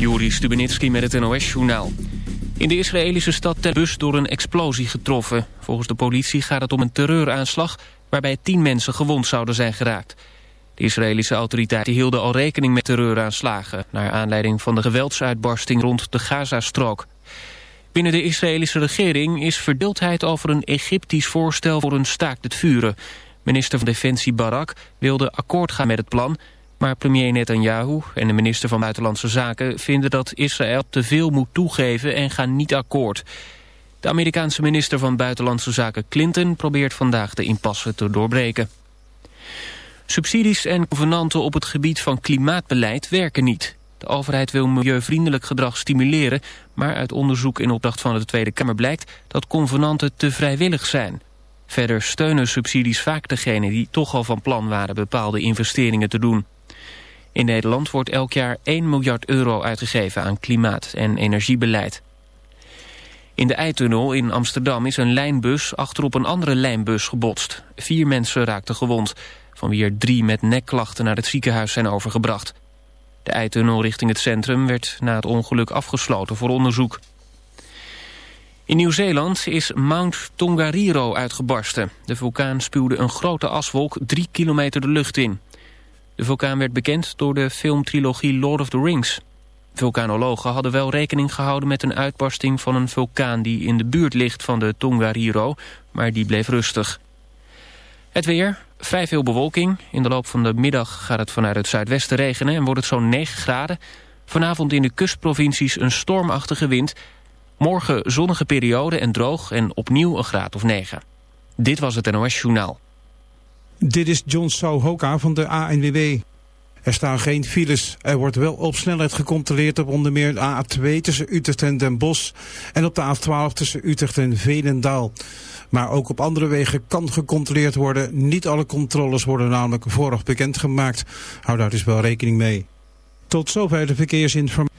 Juri Stubenitski met het NOS-journaal. In de Israëlische stad Tel bus door een explosie getroffen. Volgens de politie gaat het om een terreuraanslag... waarbij tien mensen gewond zouden zijn geraakt. De Israëlische autoriteiten hielden al rekening met terreuraanslagen... naar aanleiding van de geweldsuitbarsting rond de Gazastrook. Binnen de Israëlische regering is verdeeldheid over een Egyptisch voorstel... voor een staakt het vuren. Minister van Defensie Barak wilde akkoord gaan met het plan... Maar premier Netanyahu en de minister van Buitenlandse Zaken vinden dat Israël te veel moet toegeven en gaan niet akkoord. De Amerikaanse minister van Buitenlandse Zaken Clinton probeert vandaag de impasse te doorbreken. Subsidies en convenanten op het gebied van klimaatbeleid werken niet. De overheid wil milieuvriendelijk gedrag stimuleren, maar uit onderzoek in opdracht van de Tweede Kamer blijkt dat convenanten te vrijwillig zijn. Verder steunen subsidies vaak degenen die toch al van plan waren bepaalde investeringen te doen. In Nederland wordt elk jaar 1 miljard euro uitgegeven aan klimaat- en energiebeleid. In de Eitunnel in Amsterdam is een lijnbus achterop een andere lijnbus gebotst. Vier mensen raakten gewond, van wie er drie met nekklachten naar het ziekenhuis zijn overgebracht. De Eitunnel richting het centrum werd na het ongeluk afgesloten voor onderzoek. In Nieuw-Zeeland is Mount Tongariro uitgebarsten. De vulkaan spuwde een grote aswolk drie kilometer de lucht in. De vulkaan werd bekend door de filmtrilogie Lord of the Rings. Vulkanologen hadden wel rekening gehouden met een uitbarsting van een vulkaan die in de buurt ligt van de Tongariro, maar die bleef rustig. Het weer, vrij veel bewolking. In de loop van de middag gaat het vanuit het zuidwesten regenen en wordt het zo'n 9 graden. Vanavond in de kustprovincies een stormachtige wind. Morgen zonnige periode en droog en opnieuw een graad of 9. Dit was het NOS Journaal. Dit is John Souhoka van de ANWB. Er staan geen files. Er wordt wel op snelheid gecontroleerd op onder meer de A2 tussen Utrecht en Den Bosch... en op de A12 tussen Utrecht en Veenendaal. Maar ook op andere wegen kan gecontroleerd worden. Niet alle controles worden namelijk vooraf bekendgemaakt. Hou daar dus wel rekening mee. Tot zover de verkeersinformatie.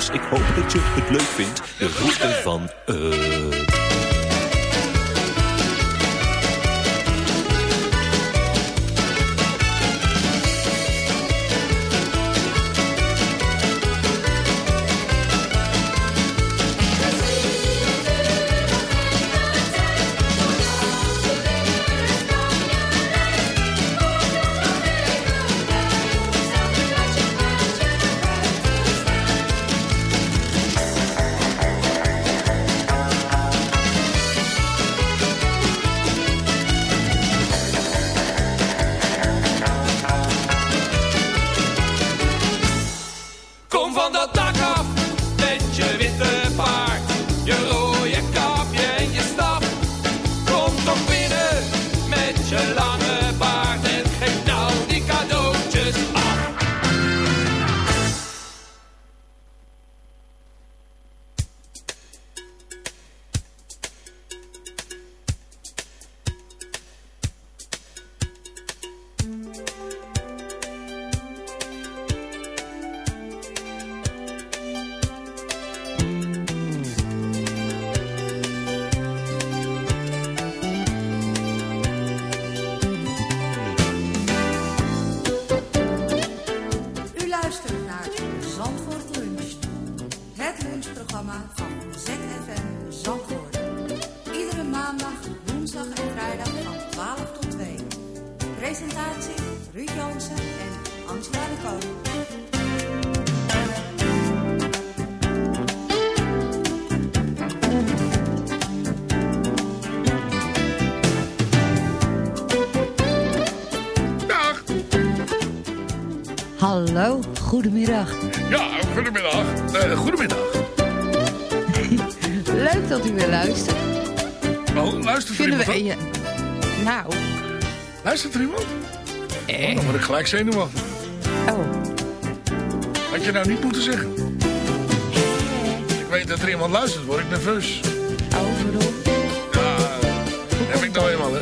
Dus ik hoop dat je het leuk vindt, Hallo, goedemiddag. Ja, goedemiddag. Eh, goedemiddag. Leuk dat u weer luistert. Oh, luistert er iemand? we... Ja, nou, Luistert er iemand? eh, Oh, dan word ik gelijk zenuwachtig. oh. Had je nou niet moeten zeggen. Ik weet dat er iemand luistert, word ik nerveus. Overal. Ja, heb ik nou eenmaal, hè.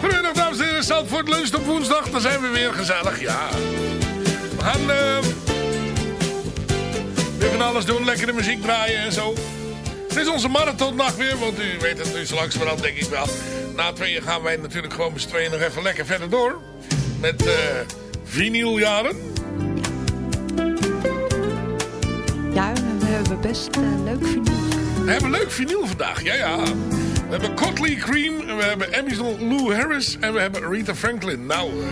Goedemiddag, dames en heren. Zandvoort lunch op woensdag. Dan zijn we weer gezellig, ja. We gaan eh, weer van alles doen. Lekkere muziek draaien en zo. Het is onze marathonnacht weer, want u weet het nu zo langzamerhand denk ik wel. Na tweeën gaan wij natuurlijk gewoon met z'n tweeën nog even lekker verder door. Met eh vinyljaren. Ja, we hebben best eh, leuk vinyl. We hebben leuk vinyl vandaag, ja ja. We hebben Cotley Cream, en we hebben Emerson Lou Harris en we hebben Rita Franklin. Nou, eh,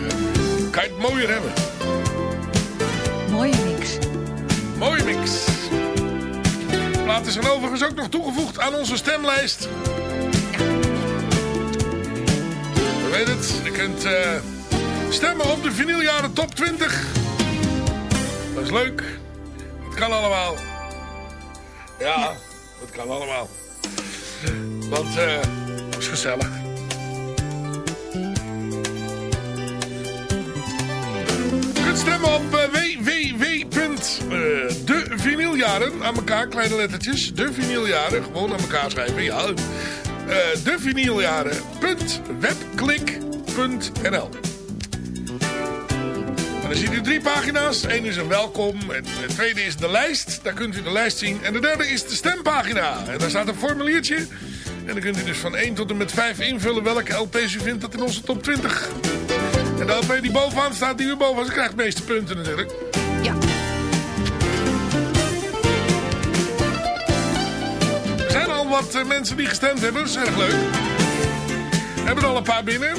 kan je het mooier hebben. Mooie mix. Mooie mix. Platen zijn overigens ook nog toegevoegd aan onze stemlijst. Je weet het, je kunt eh, stemmen op de vinyljaren top 20. Dat is leuk. Het kan allemaal. Ja, dat kan allemaal. Want eh het is gezellig. Je kunt stemmen op eh, www.devinyljaren aan elkaar, kleine lettertjes. De vinyljaren, gewoon aan elkaar schrijven. Ja. Eh devinyljaren.webklik.nl en dan ziet u drie pagina's. Eén is een welkom. En de tweede is de lijst. Daar kunt u de lijst zien. En de derde is de stempagina. En daar staat een formuliertje. En dan kunt u dus van 1 tot en met 5 invullen welke LP's u vindt dat in onze top 20. En de LP die bovenaan staat, die u bovenaan, ze krijgt de meeste punten natuurlijk. Ja. Er zijn al wat eh, mensen die gestemd hebben. Dat is erg leuk. We hebben er al een paar binnen.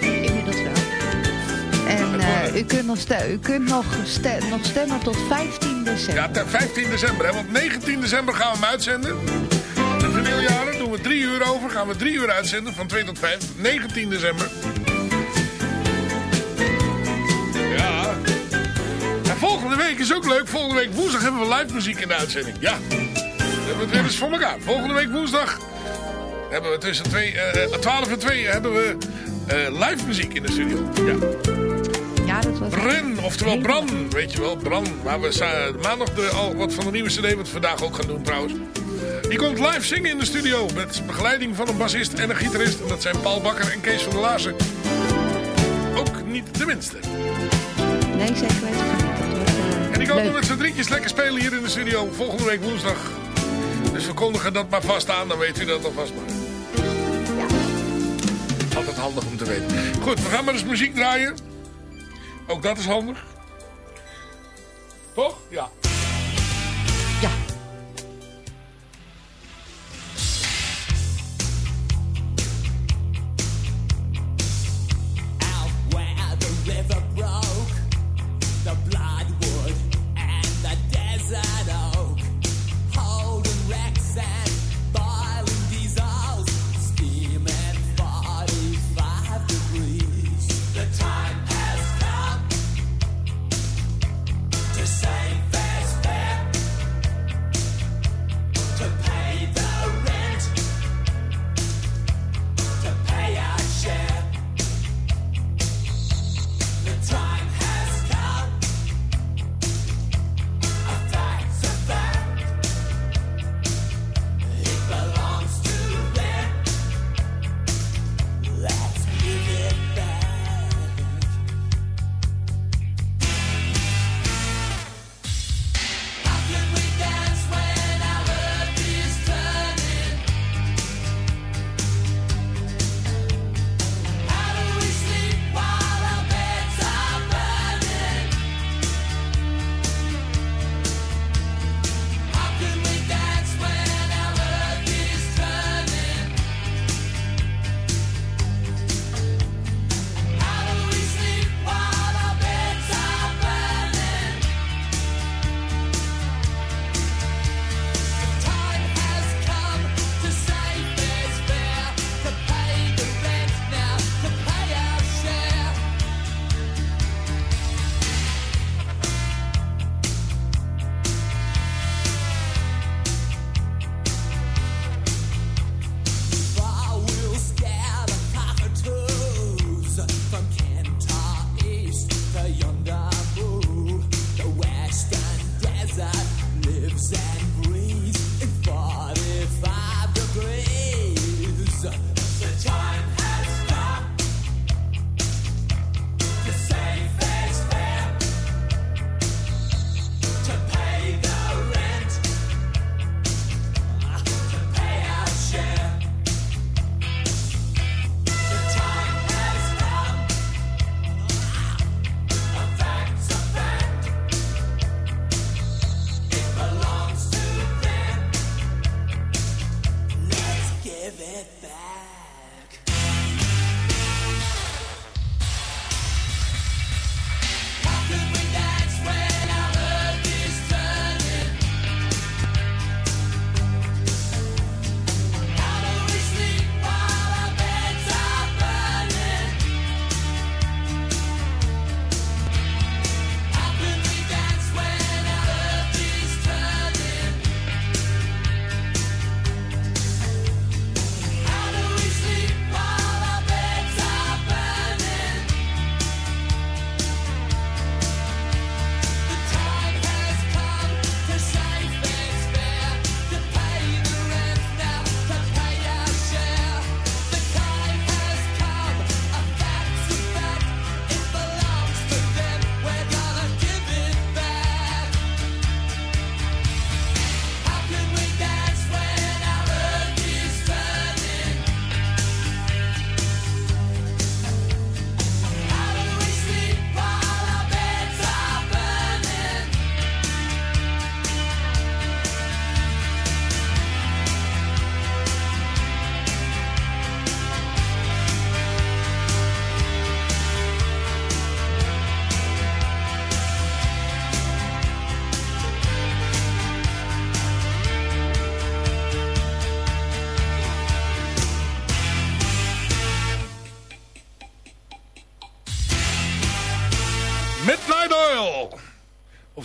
Inmiddels wel. En eh, u kunt, nog, ste- u kunt nog, ste- nog stemmen tot 15 december. Ja, ter 15 december. Hè? Want 19 december gaan we hem uitzenden. Doen we drie uur over. Gaan we drie uur uitzenden. Van 2 tot 5. 19 december. Ja. En volgende week is ook leuk. Volgende week woensdag hebben we live muziek in de uitzending. Ja. We hebben het weer eens voor elkaar. Volgende week woensdag hebben we tussen twee, eh, 12 en 2 hebben we eh, live muziek in de studio. Ja. Ja, dat was... Bren, oftewel Bran, weet je wel, Bran. Waar we maandag de, al wat van de nieuwe cd, wat we vandaag ook gaan doen trouwens. Die komt live zingen in de studio met begeleiding van een bassist en een gitarist. En dat zijn Paul Bakker en Kees van der Laarzen. Ook niet de minste. Nee, zeker weten En die komen leuk. met z'n drietjes lekker spelen hier in de studio volgende week woensdag. Dus we kondigen dat maar vast aan, dan weet u dat alvast maar. Altijd handig om te weten. Goed, we gaan maar eens muziek draaien. Ook dat is handig. Toch? Ja.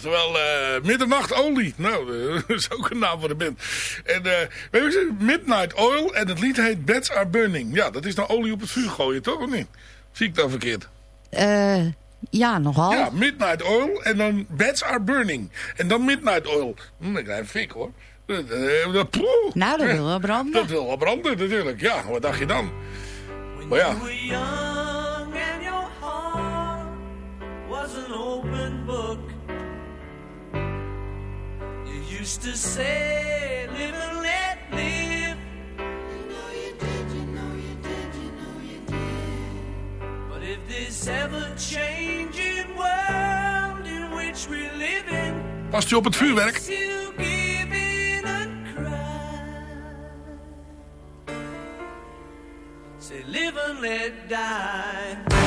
Oftewel eh middernachtolie. Nou, eh, dat is ook een naam voor de band. En eh weet je, wat? Midnight Oil en het lied heet Beds Are Burning. Ja, dat is nou olie op het vuur gooien, toch of niet? Zie ik dat verkeerd? Eh, ja, nogal. Ja, Midnight Oil en dan Beds Are Burning. En dan Midnight Oil. Hm, ik krijg een fik hoor. Nou, dat wil wel branden. Dat wil wel branden natuurlijk. Ja, wat dacht je dan? Maar ja, used to say, live and let live. You know you did, you know you did, you know you did. But if this ever-changing world in which we live in past u op het vuurwerk? Say, live and let die.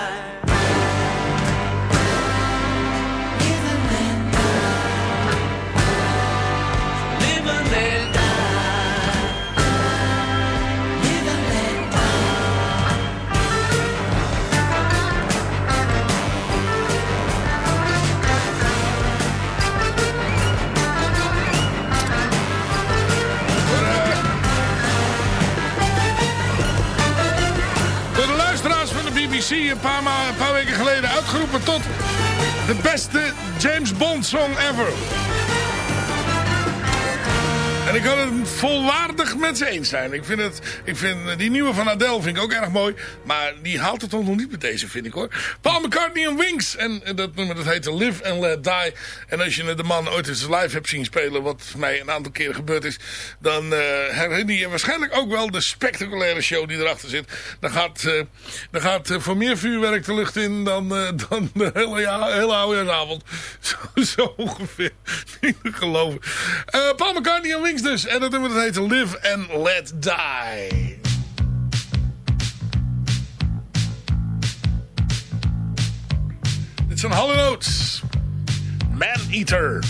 Een paar, ma- een paar weken geleden uitgeroepen tot de beste James Bond song ever. En ik kan het volwaardig met ze eens zijn. Ik vind, het, ik vind die nieuwe van Adele vind ik ook erg mooi. Maar die haalt het toch nog niet met deze, vind ik hoor. Paul McCartney en Wings. En eh, dat nummer dat heette Live and Let Die. En als je de man ooit eens live hebt zien spelen... wat mij een aantal keren gebeurd is... dan eh, herinner je waarschijnlijk ook wel de spectaculaire show die erachter zit. Dan gaat, eh, dan gaat voor meer vuurwerk de lucht in... dan, dan de hele, ja, hele oudejaarsavond. Zo, zo ongeveer. Niet te geloven. Paul McCartney en Wings dus. En dat nummer dat heet Live and Let Die. Dit zijn Hall Oates. Man Eater.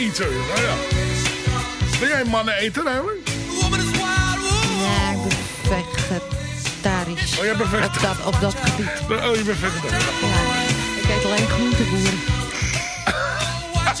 Man Eater. Nou ja. Ben jij een manneneter eigenlijk? Ja, ik ben vegetarisch. Oh, jij bent vegetarisch. Op dat, op dat gebied. Oh, je bent vegetarisch. Ik eet alleen groenteboeren. Watch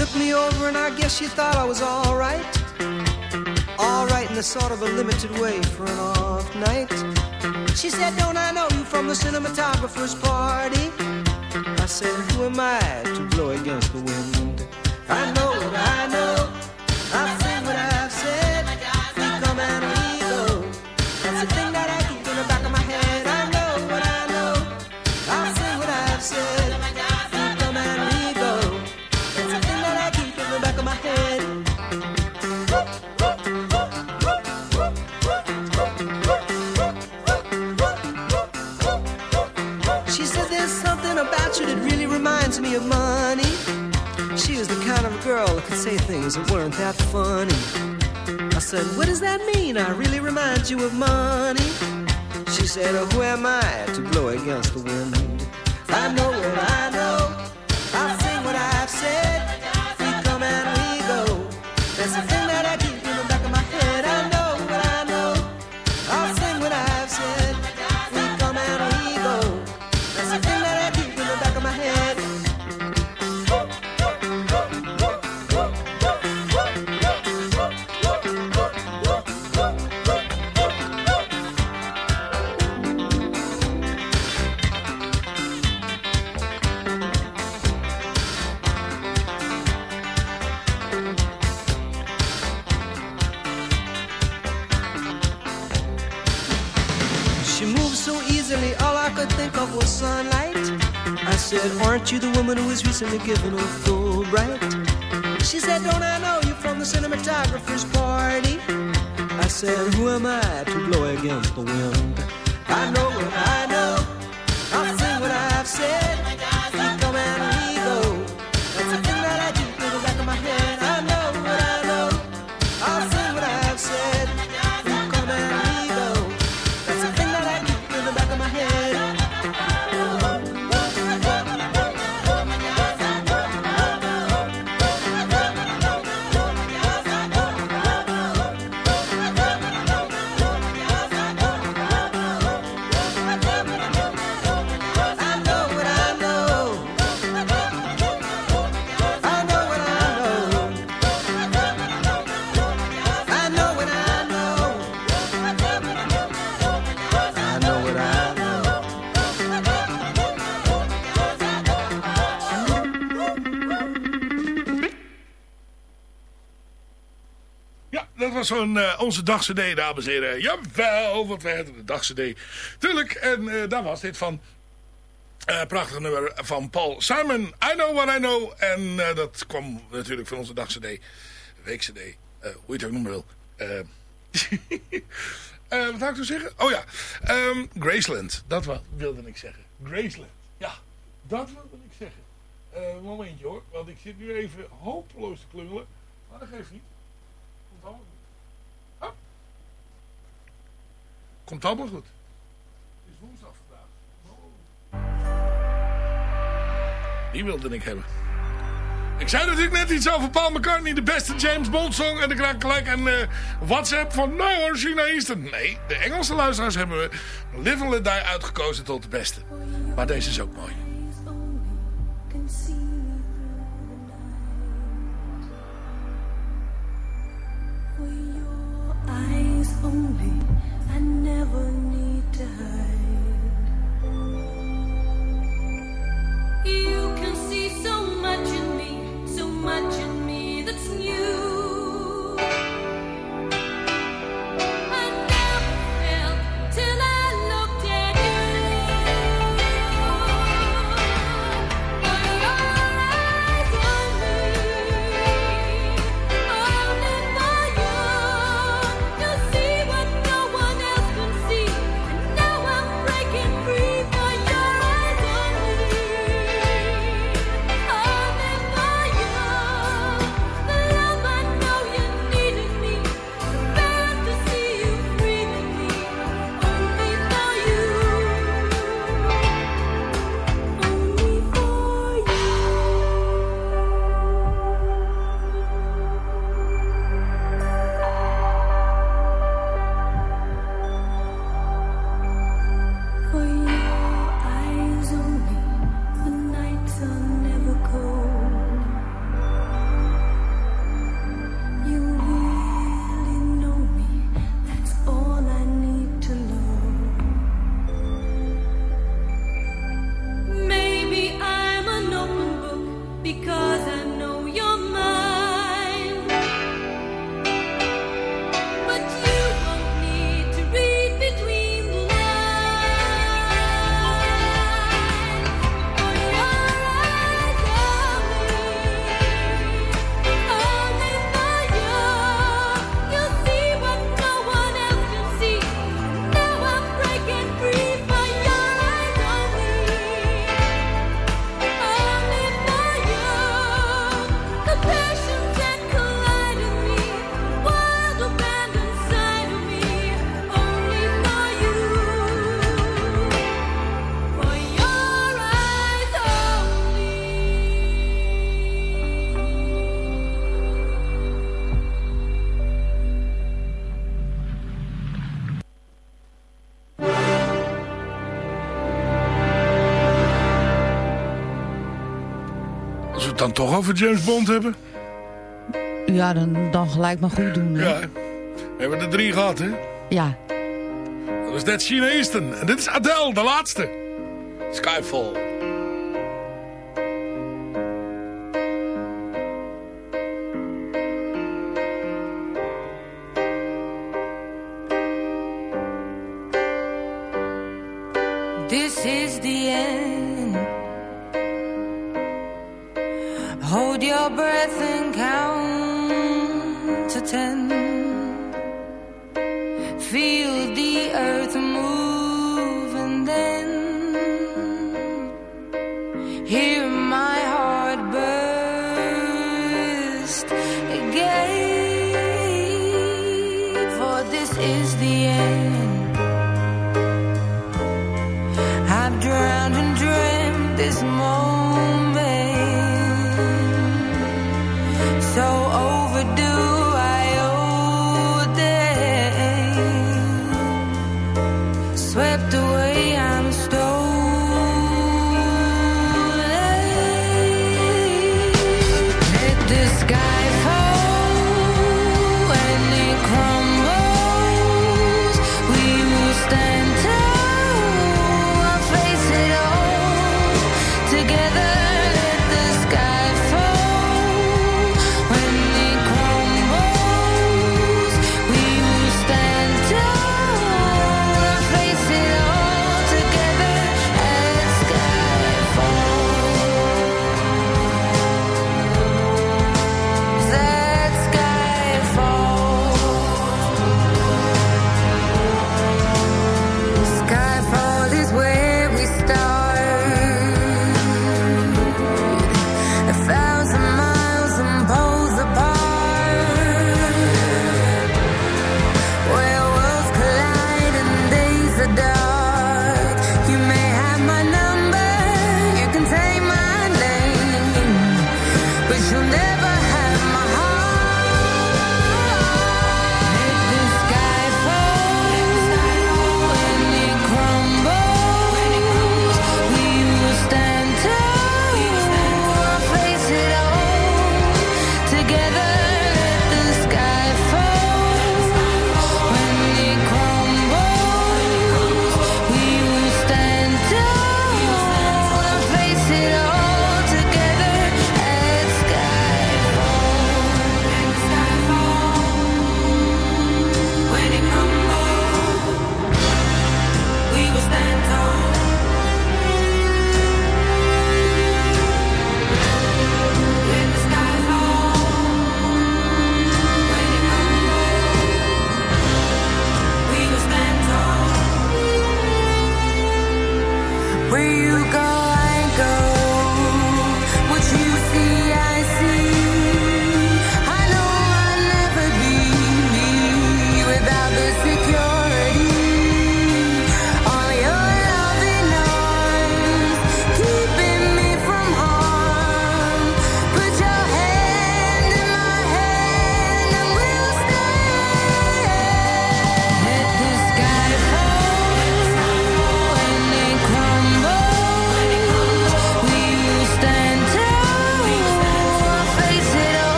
looked me over and I guess she thought I was alright. Alright in a sort of a limited way for an off night. She said, Don't I know you from the cinematographer's party? I said, Who am I to blow against the wind? I know I know. Things weren't that funny. I said, what does that mean? I really remind you of money. She said, oh, who am I to blow against the wind? I know what. I woman who was recently given a Fulbright? She said, Don't I know you from the cinematographer's party? I said, Who am I to blow against the wind? I know eh, onze dagcd, dames en heren. Jawel, want wij hadden de dagcd. Tuurlijk, en eh, daar was dit van. Eh prachtig nummer van Paul Simon. I know what I know. En dat kwam natuurlijk van onze dagcd. Weekcd. hoe je het ook noemen wil. Wat zou ik nou zeggen? Oh ja. ehm, Graceland. Dat wilde ik zeggen. Graceland. Ja, dat wilde ik zeggen. Momentje hoor. Want ik zit nu even hopeloos te klungelen. Maar dat geeft niet. Komt allemaal goed. Hop. Komt allemaal goed. Het is woensdag vandaag. Die wilde ik hebben. Ik zei natuurlijk net iets over Paul McCartney, de beste James Bond song. En dan krijg ik gelijk een eh, WhatsApp van, nou hoor, China Eastern. Nee, de Engelse luisteraars hebben we Live and Let Die uitgekozen tot de beste. Maar deze is ook mooi. Toch over James Bond hebben. Ja, dan, dan gelijk maar goed doen. Hè? Ja, we hebben er drie gehad, hè. Ja. Dat was net China Eastern. En dit is Adele, de laatste. Skyfall.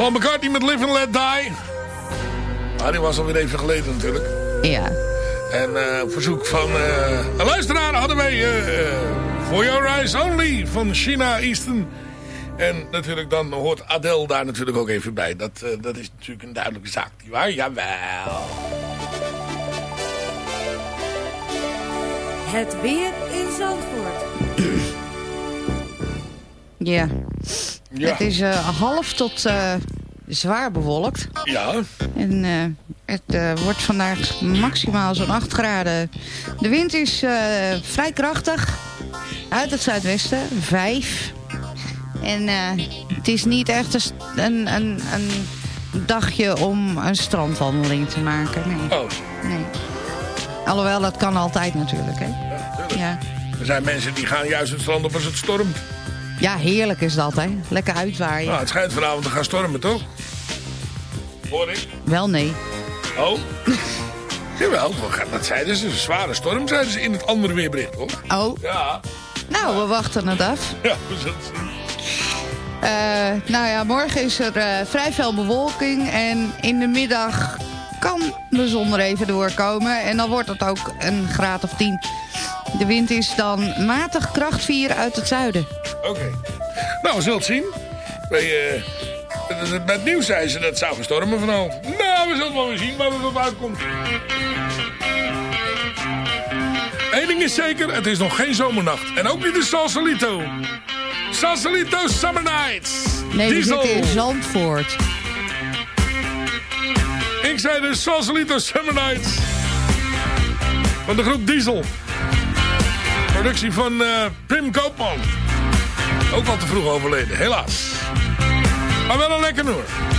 Paul McCartney met Live and Let Die. Ah, die was alweer even geleden natuurlijk. Ja. En eh, op verzoek van eh, een luisteraar hadden wij... Eh, For Your Eyes Only van China Easton. En natuurlijk dan hoort Adele daar natuurlijk ook even bij. Dat, dat is natuurlijk een duidelijke zaak, nietwaar? Jawel. Het weer in Zandvoort. Ja. Ja. Het is eh, half tot eh, zwaar bewolkt. Ja. En eh, het wordt vandaag maximaal zo'n 8 graden. De wind is vrij krachtig. Uit het zuidwesten, 5. En het is niet echt een, een, een, dagje om een strandwandeling te maken. Nee. Oh. Nee. Alhoewel, dat kan altijd natuurlijk. Hè? Ja, ja. Er zijn mensen die gaan juist het strand op als het stormt. Ja, heerlijk is dat, hè. Lekker uitwaaien. Nou, het schijnt vanavond te gaan stormen, toch? Hoor ik? Wel, nee. Oh? Jawel, dat zeiden ze. Een zware storm, zeiden ze in het andere weerbericht, hoor. Oh? Ja. Nou, we wachten het af. Ja, we zullen uh, nou ja, morgen is er eh, vrij veel bewolking en in de middag kan de zon er even doorkomen. En dan wordt het ook een graad of 10. De wind is dan matig kracht 4 uit het zuiden. Oké. Nou, we zullen het zien. Bij, eh, bij het nieuws zei ze dat het zou gaan stormen vanaf. Nou, we zullen wel weer zien waar het op uitkomt. Eén ding is zeker, het is nog geen zomernacht. En ook niet de Sausalito. Sausalito Summer Nights. Nee, we Diesel. zitten in Zandvoort. Ik zei de Sausalito Summer Nights. Van de groep Diesel. Productie van eh, Pim Koopman. Ook al te vroeg overleden, helaas. Maar wel een lekker nummer.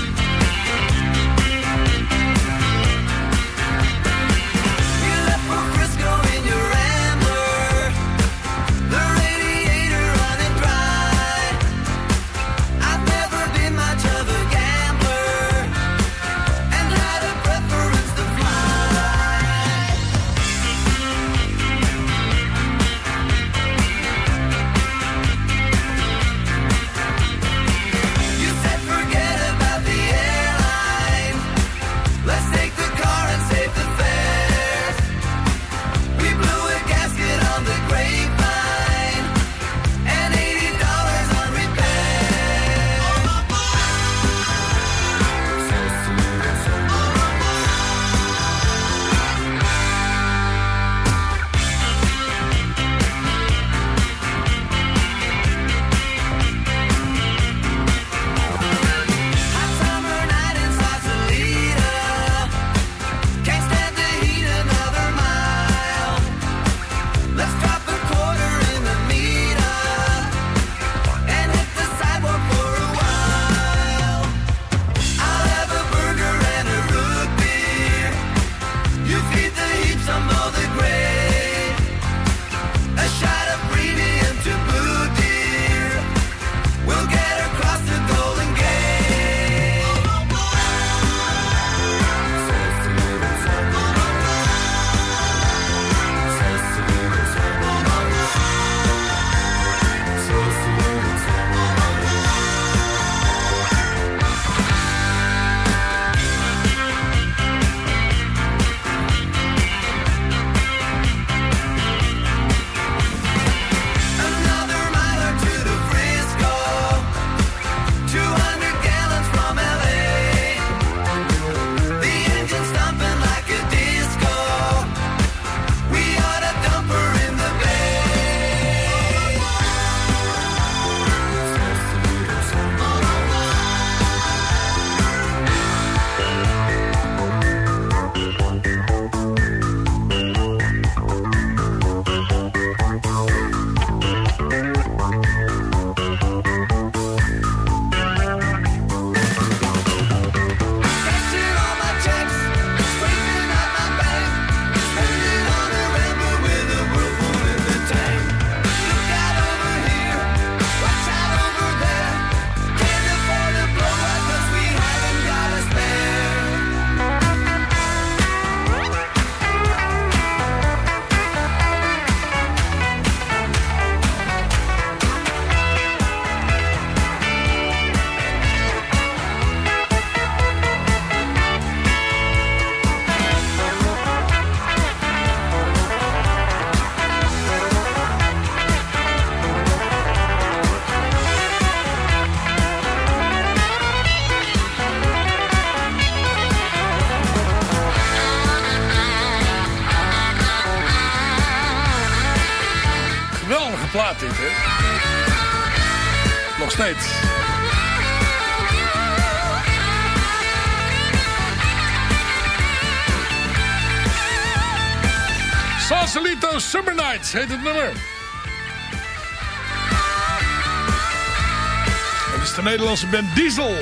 Nights heet het nummer. Dat is de Nederlandse band Diesel.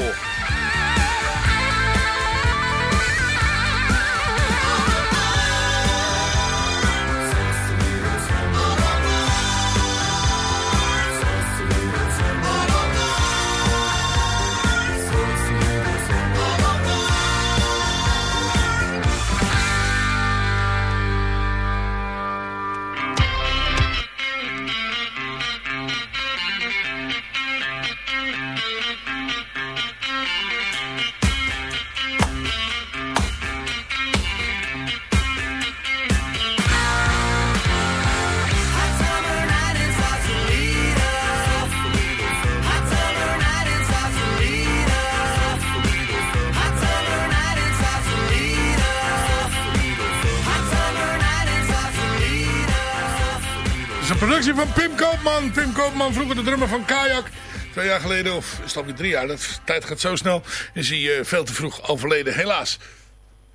Koopman. Pim Koopman, vroeger de drummer van Kajak. Twee jaar geleden, of is het alweer drie jaar, de tijd gaat zo snel. Is hij eh, veel te vroeg overleden, helaas.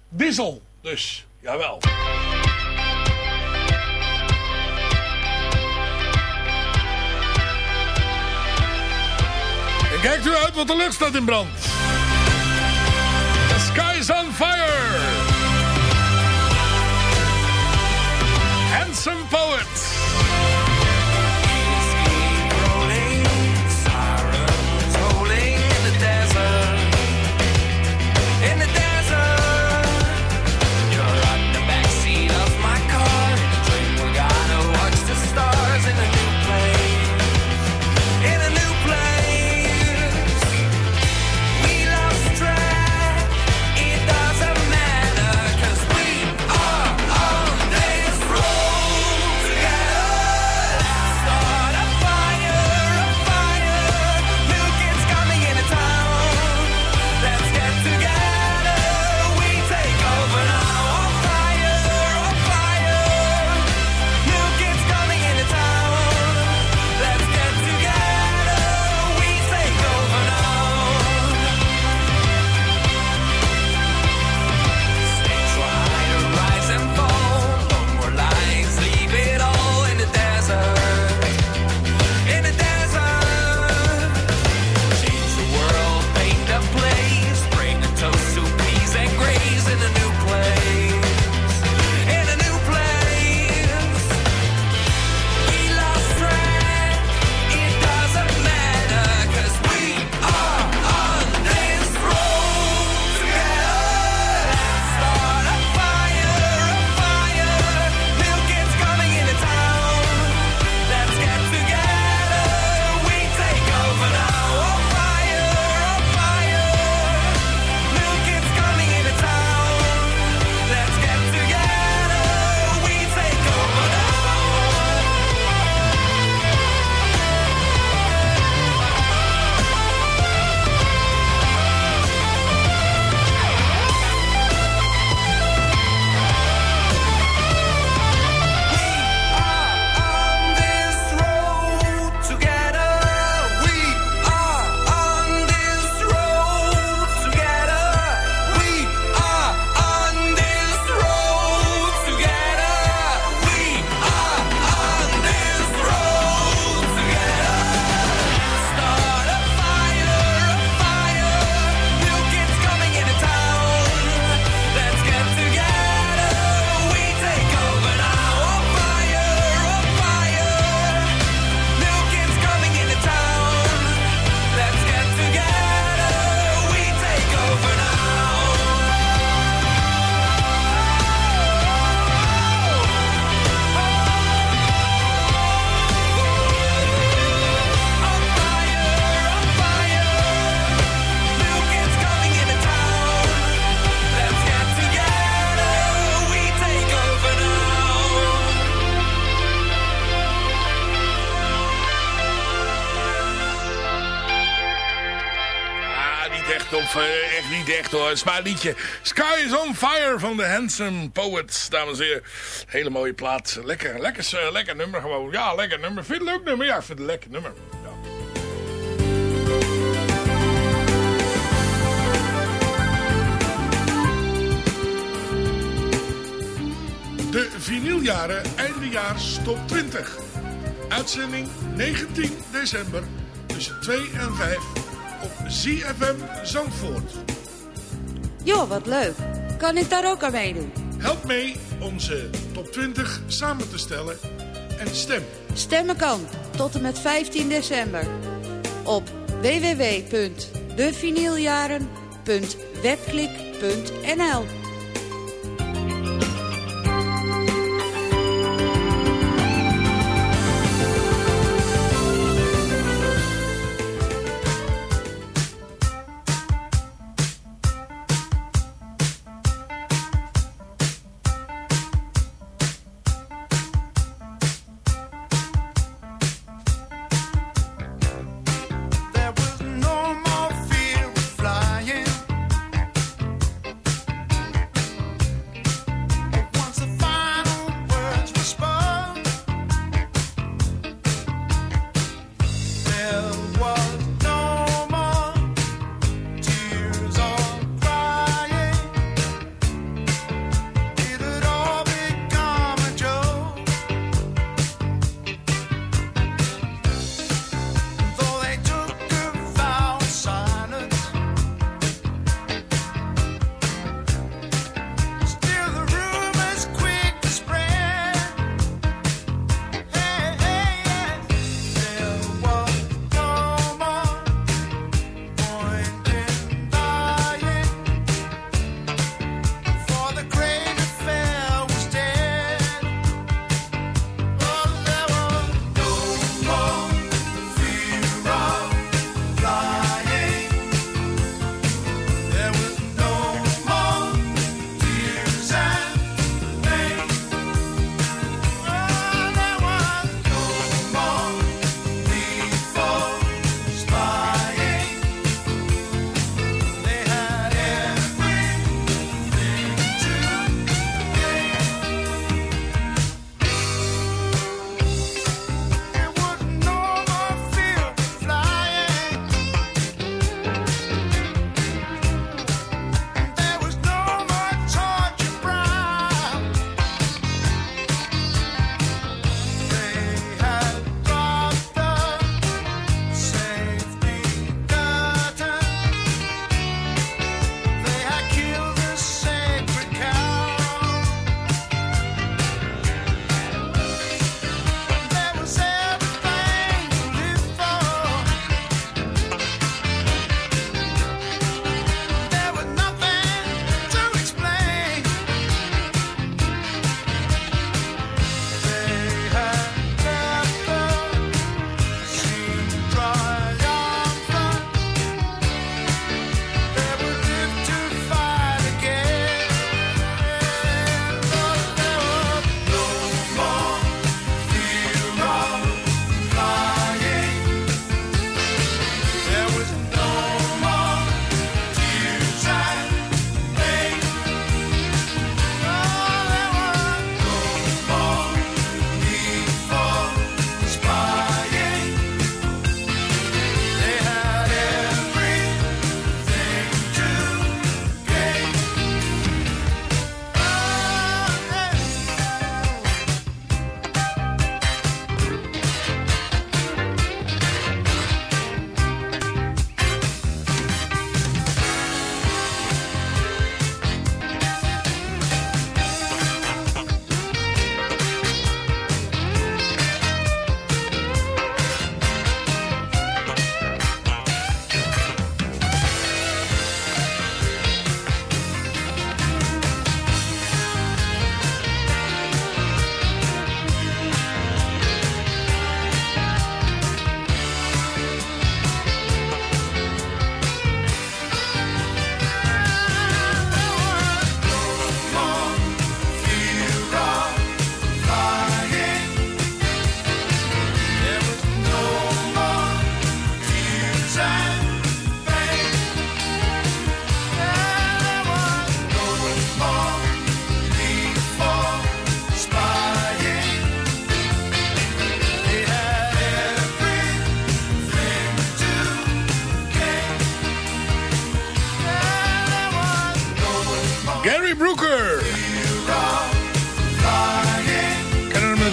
Diesel, dus, jawel. En kijkt u uit, want de lucht staat in brand. The sky is on fire. Niet echt hoor. Het is liedje. Sky is on fire van de Handsome Poets. Dames en heren. Hele mooie plaat. Lekker, lekker, eh, lekker nummer gewoon. Ja, lekker nummer. Vind je het leuk nummer? Ja, ik vind het lekker nummer. Ja. De vinyljaren eindejaars top 20. Uitzending 19 december tussen 2 en 5 op ZFM Zandvoort. Joh, wat leuk. Kan ik daar ook aan meedoen? Help mee onze top 20 samen te stellen en stem. Stemmen kan tot en met 15 december op www.devinyljaren.webklik.nl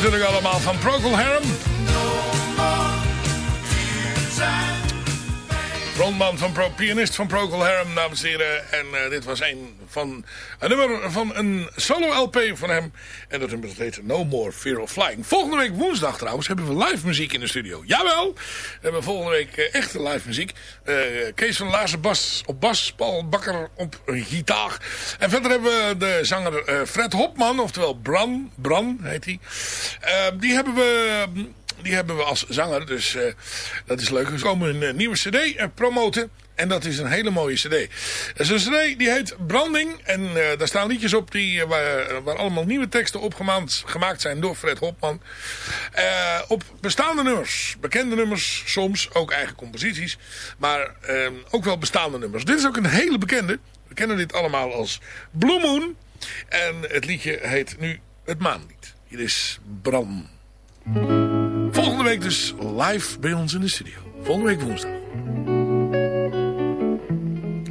natuurlijk allemaal van Procol Harum. Frontman van Pro, pianist van Procol Harum, dames en heren. En eh, dit was een van een nummer van een solo-LP van hem. En dat heet No More Fear of Flying. Volgende week woensdag trouwens hebben we live muziek in de studio. Jawel, we hebben volgende week eh, echte live muziek. Eh, Kees van Laarzen bas, op bas, Paul Bakker op gitaar. En verder hebben we de zanger Fred Hopman, oftewel Bran, Bran heet hij. Die hebben we... Die hebben we als zanger, dus eh, dat is leuk. We komen een eh, nieuwe cd eh, promoten. En dat is een hele mooie cd. Een cd die heet Branding. En daar staan liedjes op die, waar, allemaal nieuwe teksten opgemaakt gemaakt zijn door Fred Hopman. Op bestaande nummers. Bekende nummers, soms ook eigen composities. Maar ook wel bestaande nummers. Dit is ook een hele bekende. We kennen dit allemaal als Blue Moon. En het liedje heet nu Het Maanlied. Hier is Bram. Volgende week dus live bij ons in de studio. Volgende week woensdag.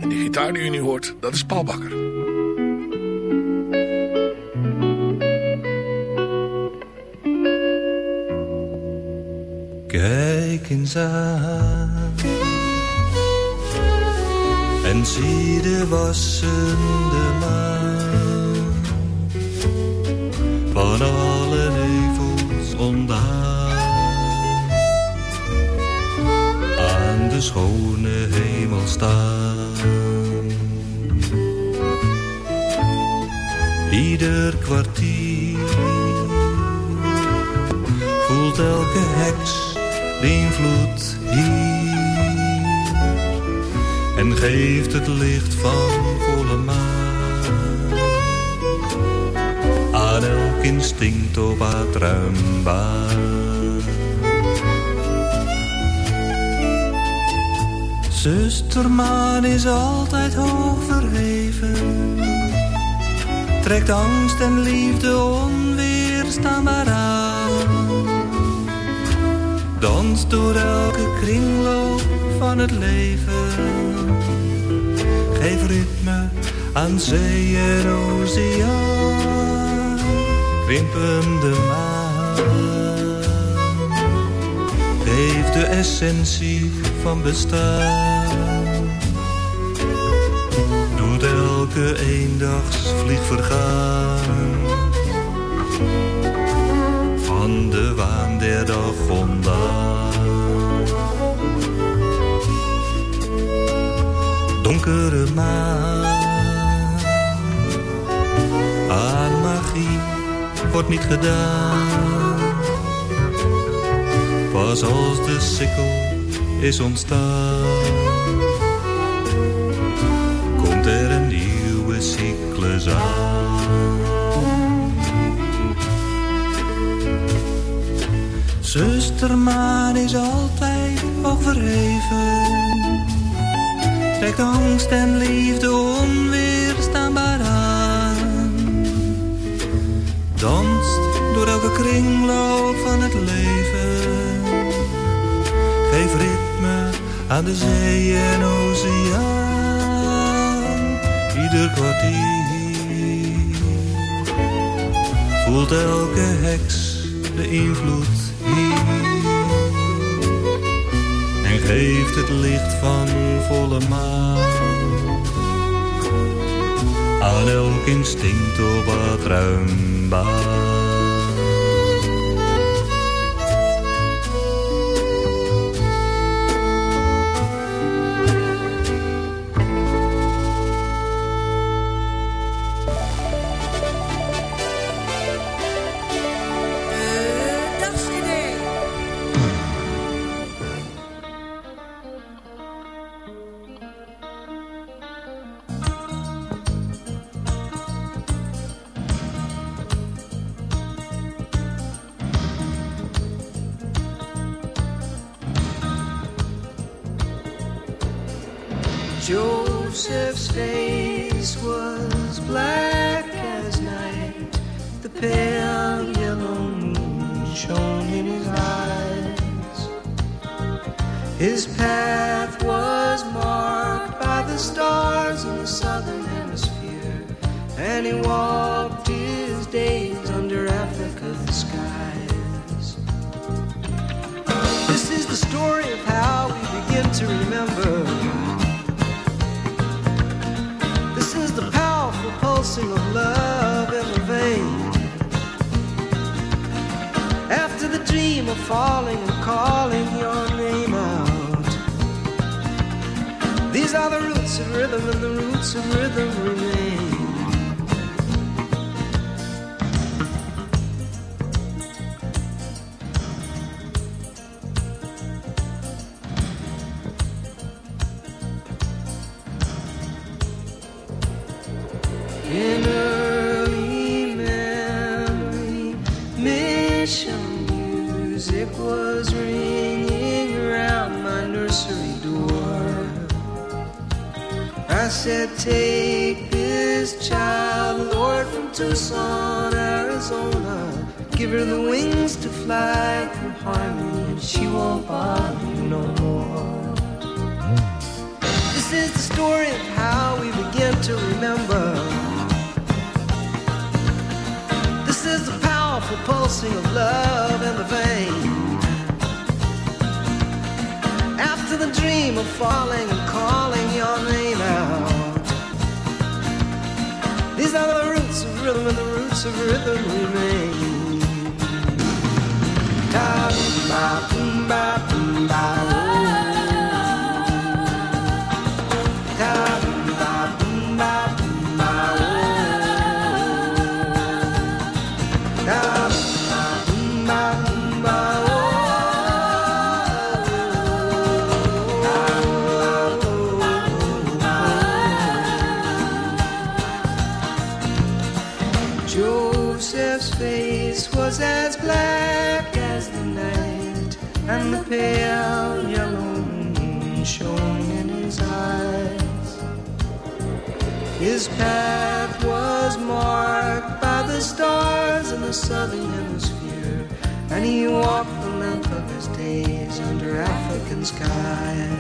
En die gitaar die u nu hoort, dat is Paul Bakker. Kijk eens aan en zie de wassende maan van alle nevels ondaan schone hemel staan. Ieder kwartier voelt elke heks de invloed hier en geeft het licht van volle maan aan elk instinct op haar. Zuster Maan is altijd hoog verheven, trekt angst en liefde onweerstaanbaar aan. Danst door elke kringloop van het leven. Geef ritme aan zee en oceaan. Krimpende maan. Geef de essentie van bestaan. Elke eendagsvlieg vergaan van de waan der dag. Donkere maan, aan magie wordt niet gedaan. Pas als de sikkel is ontstaan, aan. Zuster is altijd hoog verheven. Trekt angst en liefde onweerstaanbaar aan. Danst door elke kringloop van het leven. Geef ritme aan de zee en oceaan. Ieder kwartier voelt elke heks de invloed en geeft het licht van volle maan aan elk instinct op wat. Joseph's said, Take this child, Lord, from Tucson, Arizona. Give her the wings to fly through harmony, and she won't bother you no more. This is the story of how we begin to remember. This is the powerful pulsing of love in the vein. After the dream of falling These are the roots of rhythm, and the roots of rhythm remain. Ta boom ba boom ba southern hemisphere, and he walked the length of his days under African skies.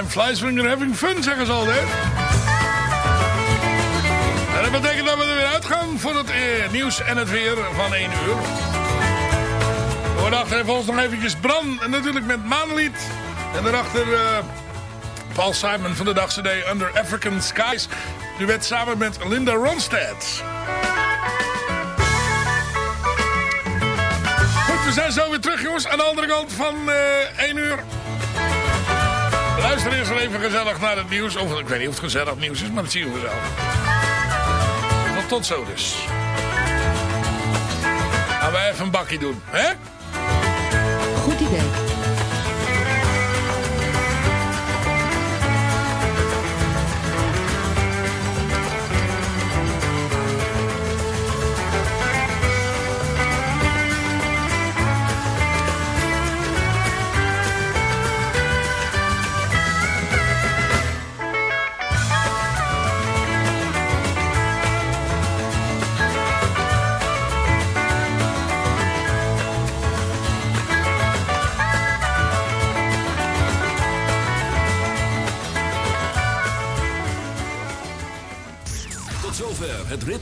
Time flies when you're having fun, zeggen ze altijd. En dat betekent dat we er weer uitgaan voor het eh, nieuws en het weer van 1 uur. Daarachter heeft ons nog eventjes Bran, en natuurlijk met Maanlied. En daarachter eh, Paul Simon van de dag CD Under African Skies. Duet samen met Linda Ronstadt. Goed, we zijn zo weer terug jongens. Aan de andere kant van eh 1 uur. Luister eerst maar even gezellig naar het nieuws. Of ik weet niet of het gezellig nieuws is, maar dat zien we zelf. Want tot zo dus. Gaan wij even een bakje doen, hè? Goed idee.